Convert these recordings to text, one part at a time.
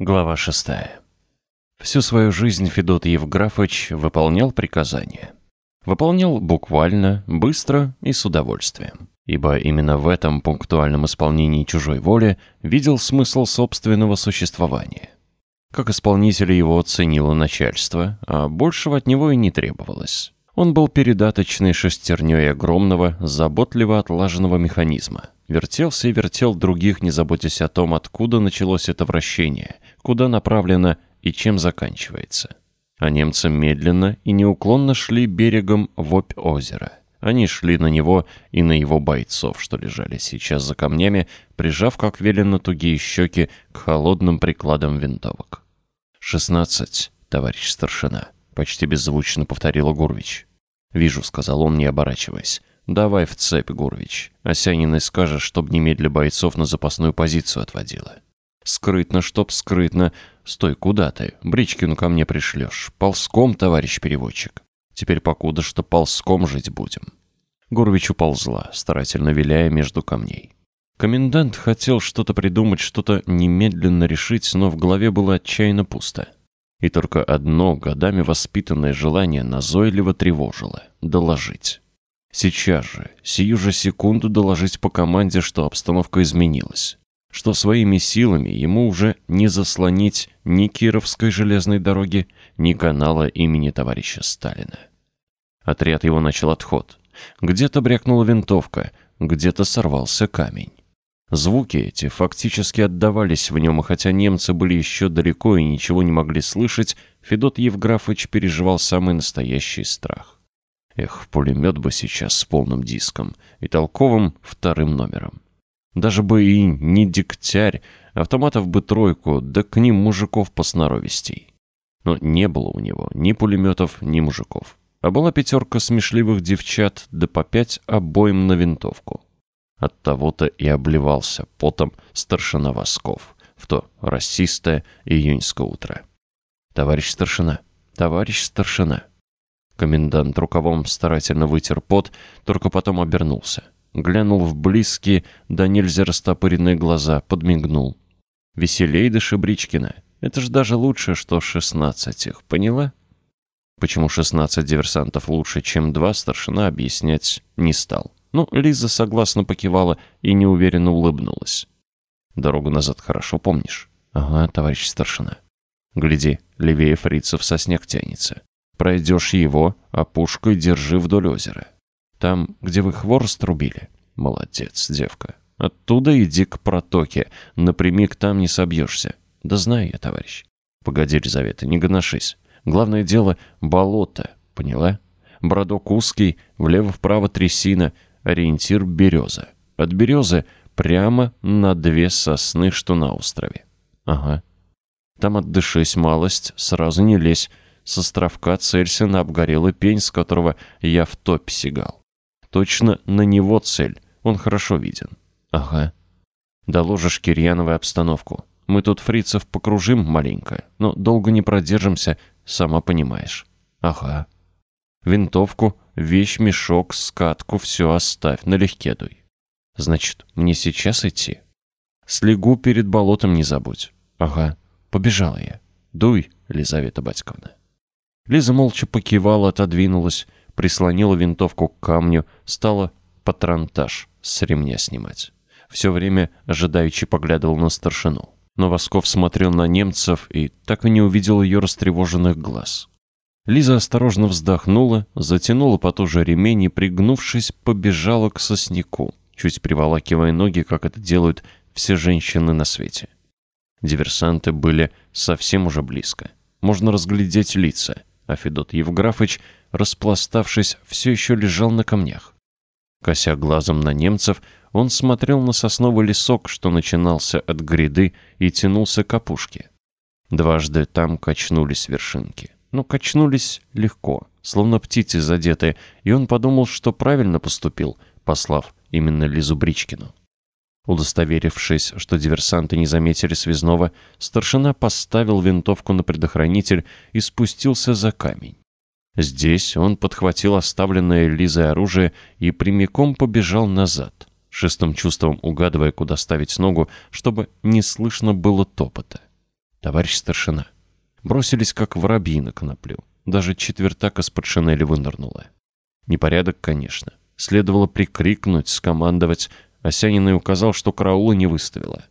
Глава 6. Всю свою жизнь Федот Евграфович выполнял приказания. Выполнял буквально, быстро и с удовольствием. Ибо именно в этом пунктуальном исполнении чужой воли видел смысл собственного существования. Как исполнителя его оценило начальство, а большего от него и не требовалось. Он был передаточной шестерней огромного, заботливо отлаженного механизма. Вертелся и вертел других, не заботясь о том, откуда началось это вращение, куда направлено и чем заканчивается. А немцы медленно и неуклонно шли берегом в опь озера. Они шли на него и на его бойцов, что лежали сейчас за камнями, прижав, как велено, тугие щеки к холодным прикладам винтовок. «Шестнадцать, товарищ старшина», — почти беззвучно повторила Гурвич. «Вижу», — сказал он, не оборачиваясь. «Давай в цепь, Гурвич. Осяниной скажешь, чтоб немедля бойцов на запасную позицию отводила». «Скрытно, чтоб скрытно. Стой, куда ты? Бричкину ко мне пришлешь. Ползком, товарищ переводчик. Теперь покуда что ползком жить будем». Гурвич уползла, старательно виляя между камней. Комендант хотел что-то придумать, что-то немедленно решить, но в голове было отчаянно пусто. И только одно годами воспитанное желание назойливо тревожило — доложить. Сейчас же, сию же секунду доложить по команде, что обстановка изменилась. Что своими силами ему уже не заслонить ни Кировской железной дороги, ни канала имени товарища Сталина. Отряд его начал отход. Где-то брякнула винтовка, где-то сорвался камень. Звуки эти фактически отдавались в нем, и хотя немцы были еще далеко и ничего не могли слышать, Федот Евграфович переживал самый настоящий страх. Эх, пулемет бы сейчас с полным диском и толковым вторым номером. Даже бы и не дегтярь, автоматов бы тройку, да к ним мужиков посноровистей. Но не было у него ни пулеметов, ни мужиков. А была пятерка смешливых девчат, да по пять обоим на винтовку. От того-то и обливался потом старшина Восков в то расистое июньское утро. «Товарищ старшина! Товарищ старшина!» Комендант рукавом старательно вытер пот, только потом обернулся. Глянул в близкие, да нельзя растопыренные глаза, подмигнул. «Веселей да Шебричкина. Это ж даже лучше, что шестнадцать их, поняла?» Почему шестнадцать диверсантов лучше, чем два, старшина объяснять не стал. Ну, Лиза согласно покивала и неуверенно улыбнулась. «Дорогу назад хорошо помнишь?» «Ага, товарищ старшина». «Гляди, левее фрицев сосняк тянется. Пройдешь его, а пушкой держи вдоль озера. Там, где вы хворост рубили. Молодец, девка. Оттуда иди к протоке. Напрямик там не собьешься. Да знаю я, товарищ. Погоди, Елизавета, не гоношись. Главное дело — болото, поняла? Бродок узкий, влево-вправо трясина, ориентир — береза. От березы прямо на две сосны, что на острове. Ага. Там отдышись малость, сразу не лезь, с островка целься на обгорелый пень, с которого я в топь сигал. Точно на него цель, он хорошо виден. Ага. Доложишь Кирьяновой обстановку. Мы тут фрицев покружим маленько, но долго не продержимся, сама понимаешь. Ага. Винтовку, вещь, мешок, скатку, все оставь, налегке дуй. Значит, мне сейчас идти? Слегу перед болотом не забудь. Ага, побежала я. Дуй, Елизавета Батьковна. Лиза молча покивала, отодвинулась, прислонила винтовку к камню, стала патронтаж с ремня снимать. Все время ожидаючи поглядывал на старшину. Но Восков смотрел на немцев и так и не увидел ее растревоженных глаз. Лиза осторожно вздохнула, затянула потуже ремень и, пригнувшись, побежала к сосняку, чуть приволакивая ноги, как это делают все женщины на свете. Диверсанты были совсем уже близко. Можно разглядеть лица — а Федот Евграфович, распластавшись, все еще лежал на камнях. Кося глазом на немцев, он смотрел на сосновый лесок, что начинался от гряды и тянулся к опушке. Дважды там качнулись вершинки. Но качнулись легко, словно птицы задетые, и он подумал, что правильно поступил, послав именно Лизу Бричкину. Удостоверившись, что диверсанты не заметили связного, старшина поставил винтовку на предохранитель и спустился за камень. Здесь он подхватил оставленное Лизой оружие и прямиком побежал назад, шестым чувством угадывая, куда ставить ногу, чтобы не слышно было топота. товарищ старшина. Бросились, как воробьи на коноплю. Даже четвертак из-под шинели вынырнула. Непорядок, конечно. Следовало прикрикнуть, скомандовать. Осянин и указал, что караула не выставила.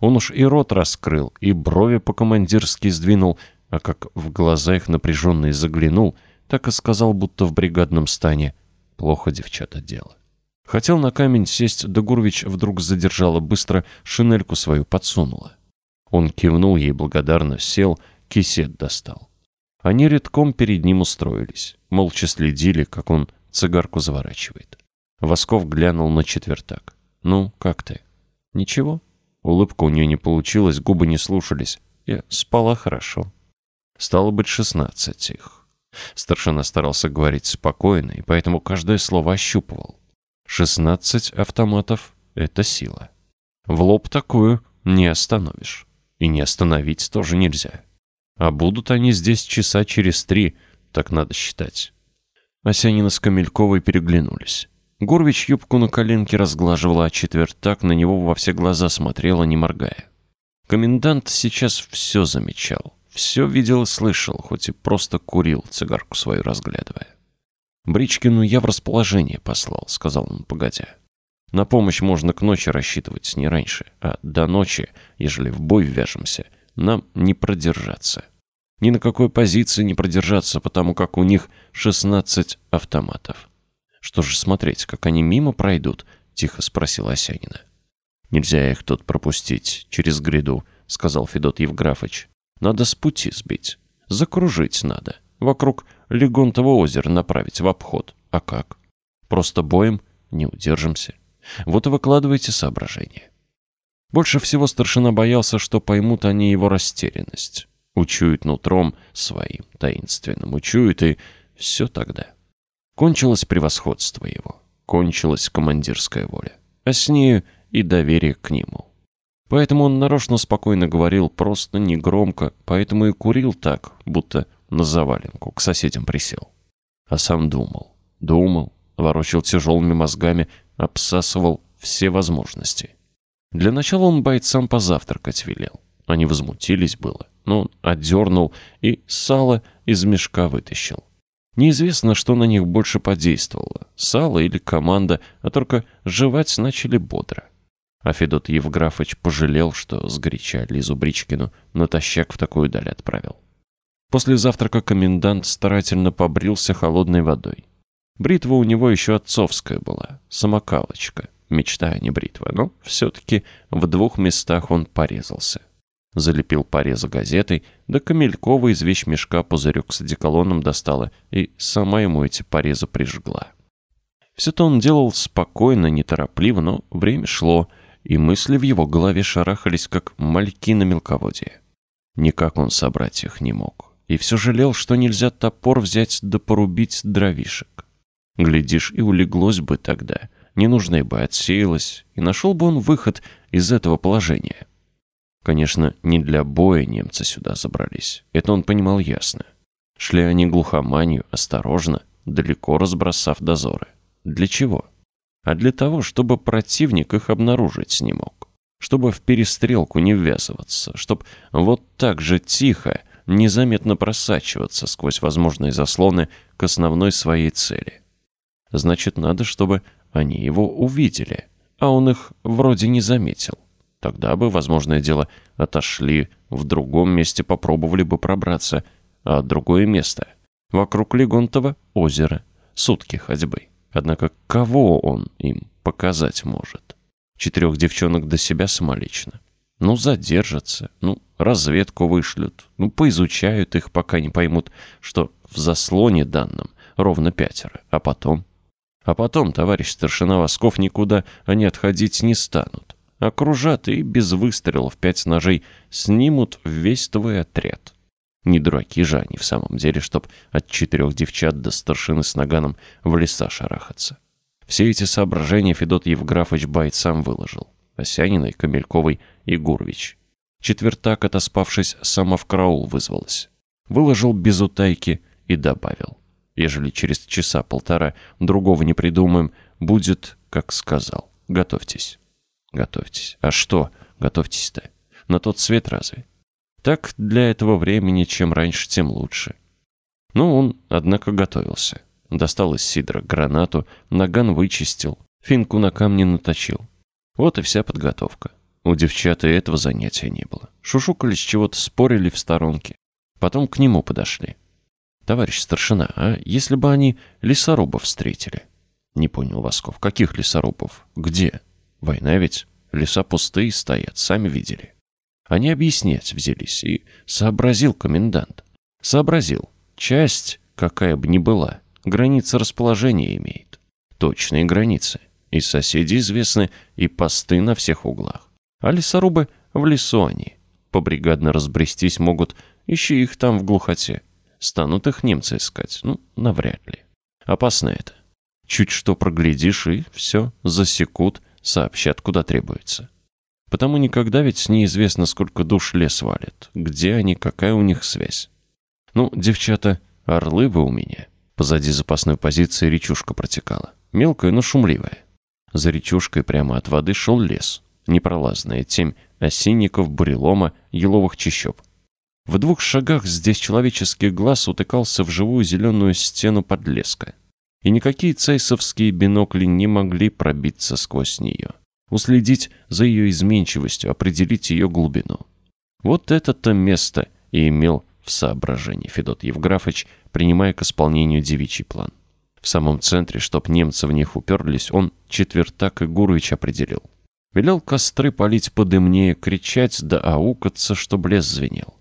Он уж и рот раскрыл, и брови по-командирски сдвинул, а как в глаза их напряженные заглянул, так и сказал, будто в бригадном стане. Плохо девчата дело. Хотел на камень сесть, да Гурвич вдруг задержала быстро, шинельку свою подсунула. Он кивнул ей благодарно, сел, кисет достал. Они редком перед ним устроились, молча следили, как он цигарку заворачивает. Восков глянул на четвертак. «Ну, как ты?» «Ничего». Улыбка у нее не получилась, губы не слушались. Я спала хорошо. Стало быть, шестнадцать их. Старшина старался говорить спокойно, и поэтому каждое слово ощупывал. Шестнадцать автоматов — это сила. В лоб такую не остановишь. И не остановить тоже нельзя. А будут они здесь часа через три, так надо считать. Осянина с Камельковой переглянулись. Горвич юбку на коленке разглаживала, а четвертак на него во все глаза смотрела, не моргая. Комендант сейчас все замечал, все видел и слышал, хоть и просто курил, цигарку свою разглядывая. «Бричкину я в расположение послал», — сказал он, погодя. «На помощь можно к ночи рассчитывать, не раньше, а до ночи, ежели в бой ввяжемся, нам не продержаться. Ни на какой позиции не продержаться, потому как у них 16 автоматов». «Что же смотреть, как они мимо пройдут?» — тихо спросил Осянина. «Нельзя их тут пропустить через гряду», — сказал Федот Евграфович. «Надо с пути сбить. Закружить надо. Вокруг Легонтово озера направить в обход. А как? Просто боем не удержимся. Вот и выкладывайте соображения. Больше всего старшина боялся, что поймут они его растерянность. Учуют нутром своим, таинственным, учуют, и все тогда. Кончилось превосходство его, кончилась командирская воля, а с нею и доверие к нему. Поэтому он нарочно спокойно говорил, просто негромко, поэтому и курил так, будто на заваленку, к соседям присел. А сам думал, думал, ворочил тяжелыми мозгами, обсасывал все возможности. Для начала он бойцам позавтракать велел. Они возмутились было, но он отдернул и сало из мешка вытащил. Неизвестно, что на них больше подействовало, сало или команда, а только жевать начали бодро. А Федот Евграфович пожалел, что сгоряча Лизу Бричкину натощак в такую даль отправил. После завтрака комендант старательно побрился холодной водой. Бритва у него еще отцовская была, самокалочка. Мечта, а не бритва, но все-таки в двух местах он порезался. Залепил порезы газетой, да Камелькова из вещмешка пузырек с одеколоном достала и сама ему эти порезы прижгла. Все-то он делал спокойно, неторопливо, но время шло, и мысли в его голове шарахались, как мальки на мелководье. Никак он собрать их не мог и все жалел, что нельзя топор взять да порубить дровишек. Глядишь, и улеглось бы тогда, ненужное бы отсеялось, и нашел бы он выход из этого положения. Конечно, не для боя немцы сюда забрались, это он понимал ясно. Шли они глухоманью, осторожно, далеко разбросав дозоры. Для чего? А для того, чтобы противник их обнаружить не мог. Чтобы в перестрелку не ввязываться, чтобы вот так же тихо, незаметно просачиваться сквозь возможные заслоны к основной своей цели. Значит, надо, чтобы они его увидели, а он их вроде не заметил. Тогда бы, возможное дело, отошли, в другом месте попробовали бы пробраться, а другое место — вокруг Легонтова озера, сутки ходьбы. Однако кого он им показать может? Четырех девчонок до себя самолично. Ну, задержатся, ну, разведку вышлют, ну, поизучают их, пока не поймут, что в заслоне данном ровно пятеро. А потом? А потом, товарищ старшина Восков, никуда они отходить не станут. Окружат и без выстрелов пять ножей снимут весь твой отряд. Не дураки же они в самом деле, чтоб от четырех девчат до старшины с наганом в леса шарахаться. Все эти соображения Федот Евграфович Байт сам выложил. Осяниной, Камельковой и Гурвич. Четвертак, отоспавшись, сама в караул вызвалась. Выложил без утайки и добавил. Ежели через часа полтора другого не придумаем, будет, как сказал. Готовьтесь. Готовьтесь. А что готовьтесь-то? На тот свет разве? Так для этого времени чем раньше, тем лучше. Но он, однако, готовился. Достал из сидра гранату, наган вычистил, финку на камне наточил. Вот и вся подготовка. У девчат этого занятия не было. Шушукались чего-то, спорили в сторонке. Потом к нему подошли. «Товарищ старшина, а если бы они лесорубов встретили?» Не понял Восков. «Каких лесорубов? Где? Война ведь? Леса пустые стоят, сами видели». Они объяснять взялись, и сообразил комендант. Сообразил. Часть, какая бы ни была, границы расположения имеет. Точные границы. И соседи известны, и посты на всех углах. А лесорубы в лесу они. Побригадно разбрестись могут, ищи их там в глухоте. Станут их немцы искать? Ну, навряд ли. Опасно это. Чуть что проглядишь, и все, засекут, сообщат, куда требуется. Потому никогда ведь неизвестно, сколько душ лес валит, где они, какая у них связь. Ну, девчата, орлы вы у меня. Позади запасной позиции речушка протекала. Мелкая, но шумливая. За речушкой прямо от воды шел лес. Непролазная темь осинников, бурелома, еловых чащоб. В двух шагах здесь человеческий глаз утыкался в живую зеленую стену подлеска. И никакие цейсовские бинокли не могли пробиться сквозь нее. Уследить за ее изменчивостью, определить ее глубину. Вот это-то место и имел в соображении Федот Евграфович, принимая к исполнению девичий план. В самом центре, чтоб немцы в них уперлись, он четвертак и Гурович определил. Велел костры палить подымнее, кричать да аукаться, чтоб лес звенел.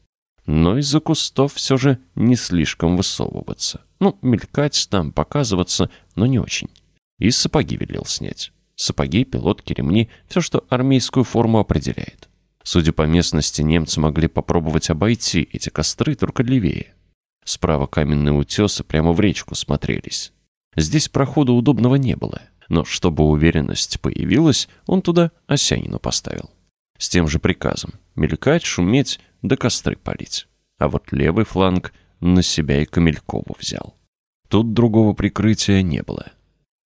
Но из-за кустов все же не слишком высовываться. Ну, мелькать там, показываться, но не очень. И сапоги велел снять. Сапоги, пилотки, ремни — все, что армейскую форму определяет. Судя по местности, немцы могли попробовать обойти эти костры только левее. Справа каменные утесы прямо в речку смотрелись. Здесь прохода удобного не было, но чтобы уверенность появилась, он туда осянину поставил. С тем же приказом — мелькать, шуметь, да костры палить. А вот левый фланг на себя и Камелькову взял. Тут другого прикрытия не было.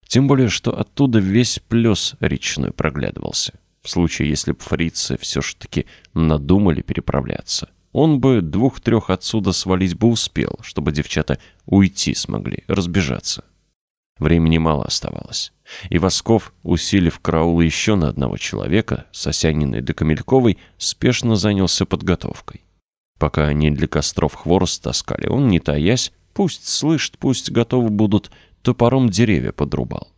Тем более, что оттуда весь плес речной проглядывался. В случае, если б фрицы все ж таки надумали переправляться. Он бы двух-трех отсюда свалить бы успел, чтобы девчата уйти смогли, разбежаться. Времени мало оставалось. И Восков, усилив караул еще на одного человека, Сосяниной до Камельковой, спешно занялся подготовкой. Пока они для костров хворост таскали, он, не таясь, пусть слышит, пусть готовы будут, топором деревья подрубал.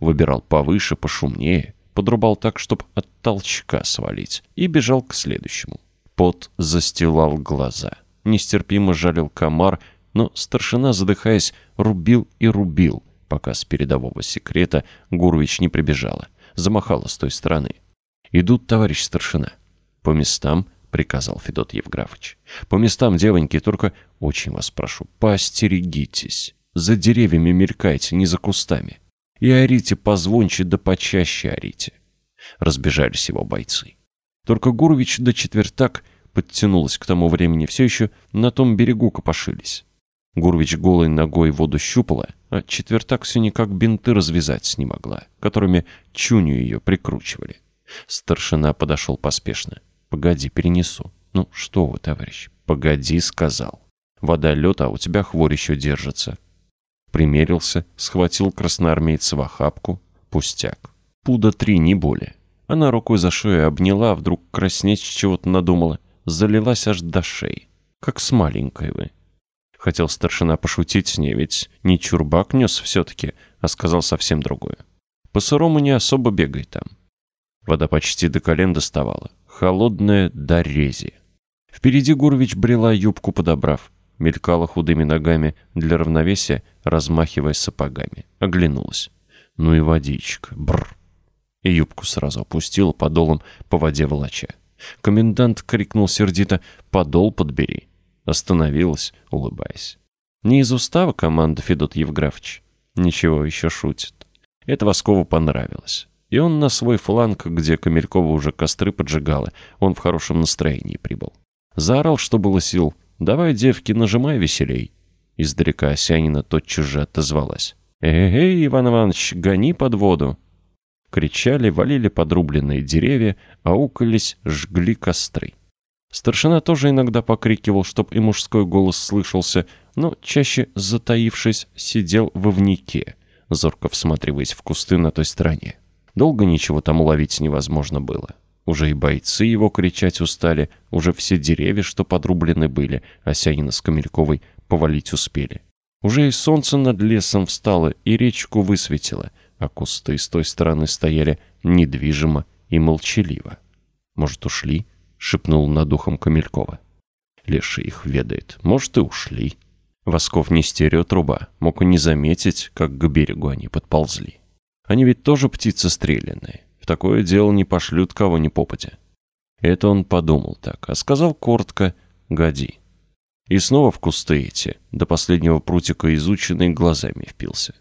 Выбирал повыше, пошумнее, подрубал так, чтоб от толчка свалить, и бежал к следующему. Пот застилал глаза. Нестерпимо жалил комар, но старшина, задыхаясь, рубил и рубил, пока с передового секрета Гурович не прибежала, замахала с той стороны. «Идут, товарищ старшина». «По местам», — приказал Федот Евграфович. «По местам, девоньки, только очень вас прошу, поостерегитесь». За деревьями мелькайте, не за кустами. И орите позвонче да почаще орите. Разбежались его бойцы. Только Гурович до четвертак подтянулась к тому времени, все еще на том берегу копошились. Гурович голой ногой воду щупала, а четвертак все никак бинты развязать не могла, которыми чуню ее прикручивали. Старшина подошел поспешно. «Погоди, перенесу». «Ну что вы, товарищ?» «Погоди», — сказал. «Вода лед, а у тебя хворь еще держится. Примерился, схватил красноармейца в охапку. Пустяк. Пуда три, не более. Она рукой за шею обняла, вдруг краснеть чего-то надумала. Залилась аж до шеи. Как с маленькой вы. Хотел старшина пошутить с ней, ведь не чурбак нес все-таки, а сказал совсем другое. По сырому не особо бегай там. Вода почти до колен доставала. Холодная до рези. Впереди Гурович брела юбку подобрав мелькала худыми ногами для равновесия, размахивая сапогами. Оглянулась. Ну и водичка. Бррр. И юбку сразу опустила подолом по воде волоча. Комендант крикнул сердито «Подол подбери!» Остановилась, улыбаясь. Не из устава команда Федот Евграфович. Ничего, еще шутит. Это Воскову понравилось. И он на свой фланг, где Камелькова уже костры поджигала, он в хорошем настроении прибыл. Заорал, что было сил, «Давай, девки, нажимай веселей!» Издалека Осянина тотчас же отозвалась. «Эй, Иван Иванович, гони под воду!» Кричали, валили подрубленные деревья, аукались, жгли костры. Старшина тоже иногда покрикивал, чтоб и мужской голос слышался, но чаще, затаившись, сидел во внике, зорко всматриваясь в кусты на той стороне. Долго ничего там уловить невозможно было. Уже и бойцы его кричать устали, уже все деревья, что подрублены были, Осянина с Камельковой повалить успели. Уже и солнце над лесом встало, и речку высветило, а кусты с той стороны стояли недвижимо и молчаливо. «Может, ушли?» — шепнул над ухом Камелькова. Леша их ведает. Может, и ушли. Восков не стереотруба, мог и не заметить, как к берегу они подползли. Они ведь тоже птицы стрелянные. Такое дело не пошлют кого ни попадя. Это он подумал так, а сказал коротко «Годи». И снова в кусты эти, до последнего прутика изученный, глазами впился.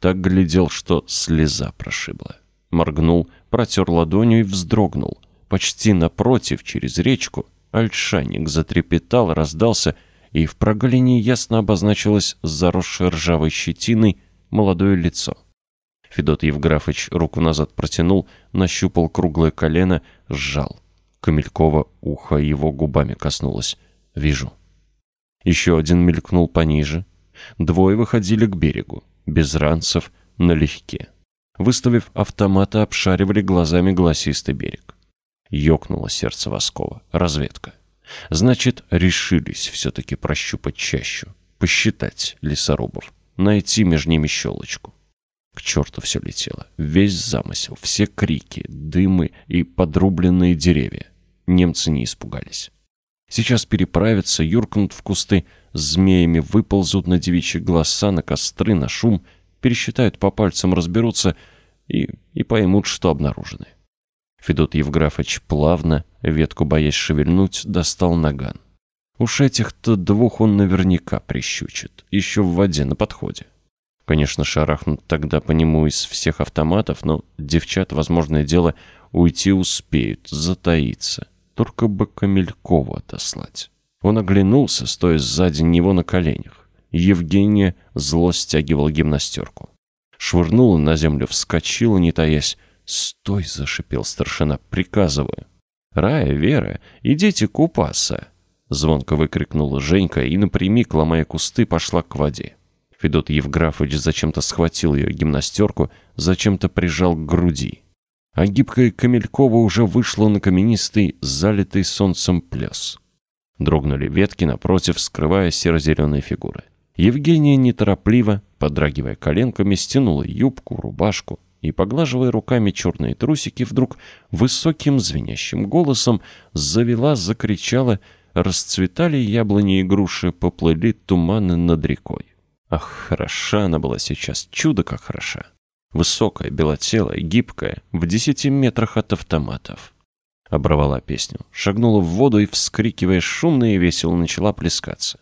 Так глядел, что слеза прошибла. Моргнул, протер ладонью и вздрогнул. Почти напротив, через речку, альшаник затрепетал, раздался, и в прогалине ясно обозначилось заросшее ржавой щетиной молодое лицо. Федот Евграфович руку назад протянул, нащупал круглое колено, сжал. Камелькова ухо его губами коснулось. «Вижу». Еще один мелькнул пониже. Двое выходили к берегу, без ранцев, налегке. Выставив автоматы, обшаривали глазами гласистый берег. Ёкнуло сердце Воскова. Разведка. Значит, решились все-таки прощупать чащу, посчитать лесорубов, найти между ними щелочку. К черту все летело. Весь замысел, все крики, дымы и подрубленные деревья. Немцы не испугались. Сейчас переправятся, юркнут в кусты, змеями выползут на девичьи глаза, на костры, на шум, пересчитают по пальцам, разберутся и, и поймут, что обнаружены. Федот Евграфович плавно, ветку боясь шевельнуть, достал наган. Уж этих-то двух он наверняка прищучит, еще в воде на подходе. Конечно, шарахнут тогда по нему из всех автоматов, но девчат, возможное дело, уйти успеют, затаиться только бы Камелькова отослать. Он оглянулся, стоя сзади него на коленях. Евгения зло стягивал гимнастерку. Швырнула на землю, вскочила, не таясь. «Стой!» — зашипел старшина. «Приказываю!» «Рая, Вера, идите купаться!» Звонко выкрикнула Женька и напрямик, ломая кусты, пошла к воде. Федот Евграфович зачем-то схватил ее гимнастерку, зачем-то прижал к груди а гибкая Камелькова уже вышла на каменистый, залитый солнцем пляс. Дрогнули ветки напротив, скрывая серо-зеленые фигуры. Евгения неторопливо, подрагивая коленками, стянула юбку, рубашку и, поглаживая руками черные трусики, вдруг высоким звенящим голосом завела, закричала, расцветали яблони и груши, поплыли туманы над рекой. Ах, хороша она была сейчас, чудо как хороша. Высокая, белотелая, гибкая, в десяти метрах от автоматов. Оборвала песню, шагнула в воду и, вскрикивая шумно и весело, начала плескаться.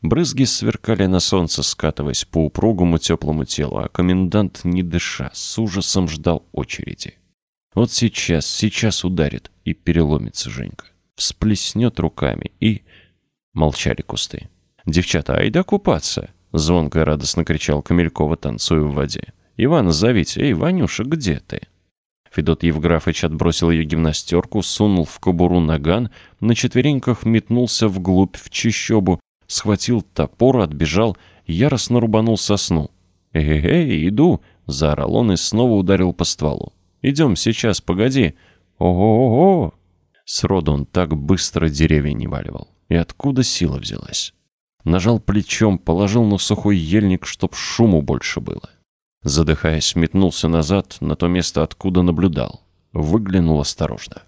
Брызги сверкали на солнце, скатываясь по упругому теплому телу, а комендант, не дыша, с ужасом ждал очереди. Вот сейчас, сейчас ударит, и переломится Женька. Всплеснет руками, и... Молчали кусты. «Девчата, айда купаться!» Звонко и радостно кричал Камелькова, танцуя в воде. Ивана зовите. Эй, Ванюша, где ты?» Федот Евграфович отбросил ее гимнастерку, сунул в кобуру наган, на четвереньках метнулся вглубь в чищобу, схватил топор, отбежал, яростно рубанул сосну. «Эй-эй, иду!» — заорал он и снова ударил по стволу. «Идем сейчас, погоди!» «Ого-го-го!» Сроду он так быстро деревья не валивал. И откуда сила взялась? Нажал плечом, положил на сухой ельник, чтоб шуму больше было. Задыхаясь, метнулся назад на то место, откуда наблюдал. Выглянул осторожно.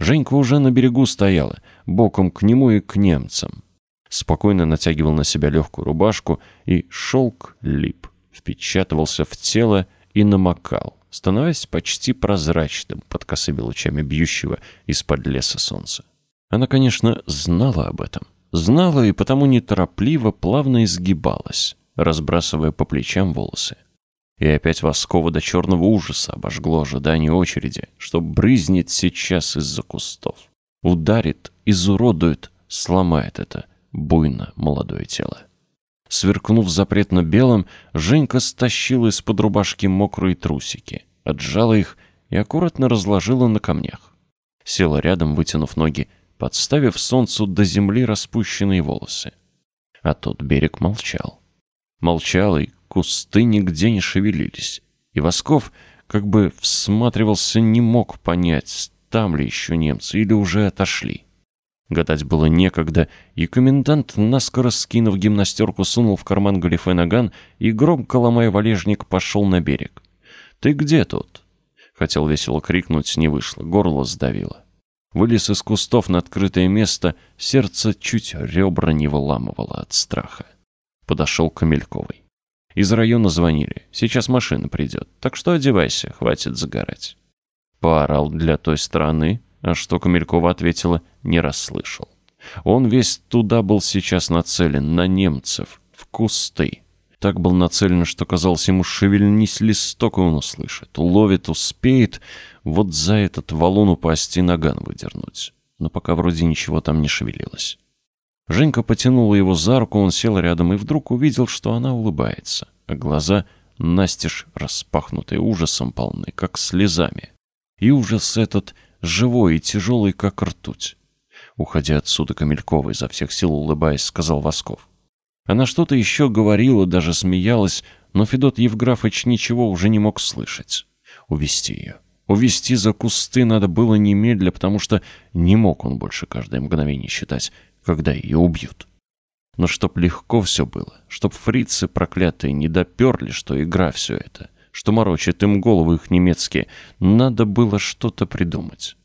Женька уже на берегу стояла, боком к нему и к немцам. Спокойно натягивал на себя легкую рубашку, и шелк лип, впечатывался в тело и намокал, становясь почти прозрачным под косыми лучами бьющего из-под леса солнца. Она, конечно, знала об этом. Знала и потому неторопливо, плавно изгибалась, разбрасывая по плечам волосы. И опять Воскова до черного ужаса обожгло ожидание очереди, что брызнет сейчас из-за кустов. Ударит, изуродует, сломает это буйно молодое тело. Сверкнув запретно белым, Женька стащила из-под рубашки мокрые трусики, отжала их и аккуратно разложила на камнях. Села рядом, вытянув ноги, подставив солнцу до земли распущенные волосы. А тот берег молчал. Молчал, и кусты нигде не шевелились. И Восков, как бы всматривался, не мог понять, там ли еще немцы или уже отошли. Гадать было некогда, и комендант, наскоро скинув гимнастерку, сунул в карман галифе наган и, громко ломая валежник, пошел на берег. «Ты где тут?» Хотел весело крикнуть, не вышло, горло сдавило. Вылез из кустов на открытое место, сердце чуть ребра не выламывало от страха. Подошел к Камельковой. Из района звонили. Сейчас машина придет. Так что одевайся, хватит загорать. Поорал для той стороны, а что Камелькова ответила, не расслышал. Он весь туда был сейчас нацелен, на немцев, в кусты. Так был нацелен, что казалось ему, шевельнись листок, и он услышит. Уловит, успеет вот за этот валун упасть и наган выдернуть. Но пока вроде ничего там не шевелилось. Женька потянула его за руку, он сел рядом и вдруг увидел, что она улыбается, а глаза настежь распахнутые, ужасом полны, как слезами. И ужас этот живой и тяжелый, как ртуть. Уходя отсюда, Камелькова изо всех сил улыбаясь, сказал Восков. Она что-то еще говорила, даже смеялась, но Федот Евграфович ничего уже не мог слышать. Увести ее. Увести за кусты надо было немедля, потому что не мог он больше каждое мгновение считать, когда ее убьют. Но чтоб легко все было, чтоб фрицы проклятые не доперли, что игра все это — что морочит им голову их немецкие. Надо было что-то придумать.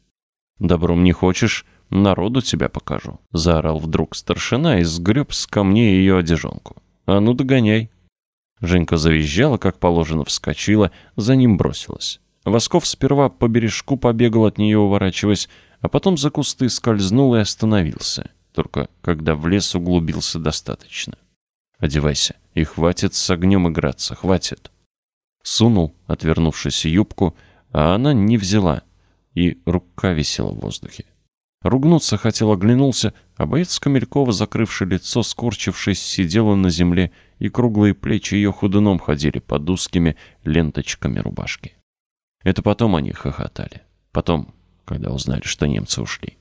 «Добром не хочешь? Народу тебя покажу», — заорал вдруг старшина и сгреб с камней ее одежонку. «А ну догоняй». Женька завизжала, как положено, вскочила, за ним бросилась. Восков сперва по бережку побегал от нее, уворачиваясь, а потом за кусты скользнул и остановился, только когда в лес углубился достаточно. «Одевайся, и хватит с огнем играться, хватит». Сунул, отвернувшись юбку, а она не взяла, и рука висела в воздухе. Ругнуться хотел, оглянулся, а боец Камелькова, закрывший лицо, скорчившись, сидела на земле, и круглые плечи ее худуном ходили под узкими ленточками рубашки. Это потом они хохотали. Потом, когда узнали, что немцы ушли.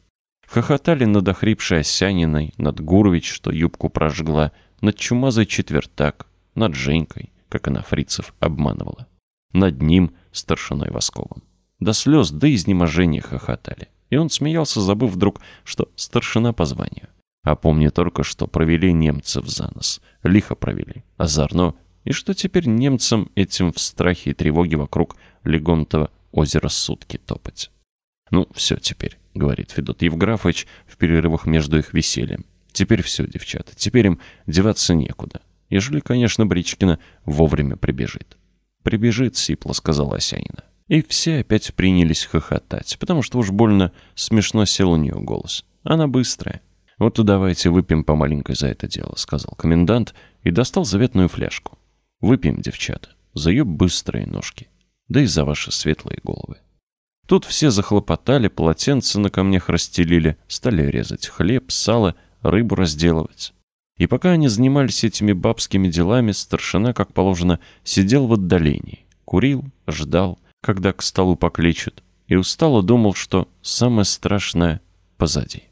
Хохотали над охрипшей Осяниной, над Гурович, что юбку прожгла, над чумазой четвертак, над Женькой, как она фрицев обманывала. Над ним, старшиной Восковым. До слез, до изнеможения хохотали. И он смеялся, забыв вдруг, что старшина по званию. А помни только, что провели немцев за нос. Лихо провели, озорно. И что теперь немцам этим в страхе и тревоге вокруг Легонтова озера сутки топать. «Ну, все теперь», — говорит Федот Евграфович в перерывах между их весельем. «Теперь все, девчата, теперь им деваться некуда. Ежели, конечно, Бричкина вовремя прибежит. «Прибежит», — сипло сказала Осянина. И все опять принялись хохотать, потому что уж больно смешно сел у нее голос. Она быстрая. «Вот и давайте выпьем по маленькой за это дело», — сказал комендант и достал заветную фляжку. «Выпьем, девчата, за ее быстрые ножки, да и за ваши светлые головы». Тут все захлопотали, полотенца на камнях расстелили, стали резать хлеб, сало, рыбу разделывать. И пока они занимались этими бабскими делами, старшина, как положено, сидел в отдалении, курил, ждал, когда к столу покличут, и устало думал, что самое страшное позади.